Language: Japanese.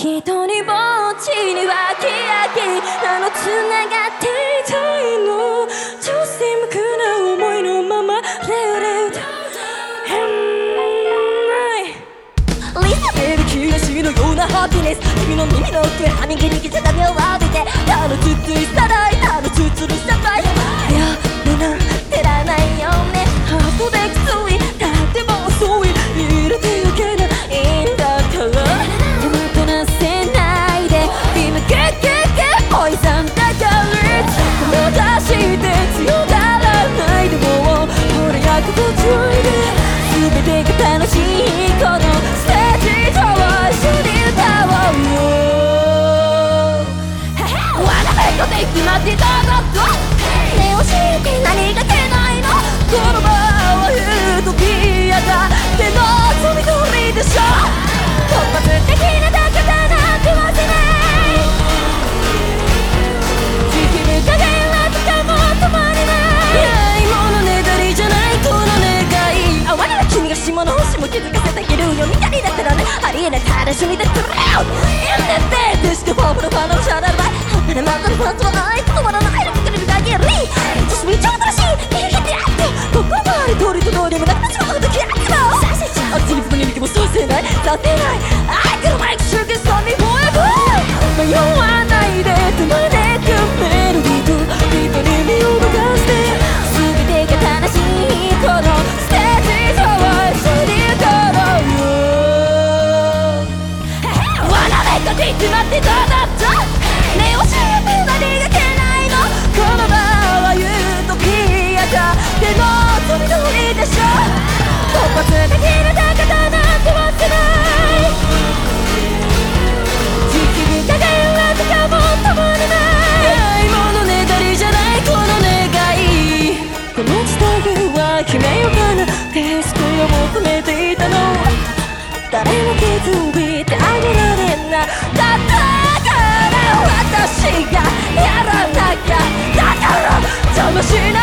一人ぼっちにはききのがっていたいの女性無垢な思いのままレオレオリスベビーキラのようなハピネス。君の耳の奥歯磨き着せた目を浴びて。あのつついさ楽しいこのステージ上一緒リ歌おう。また手 を敷いて何がない人だったねえ教えけないの。この場はユートピアだでも飛でしょ突発的な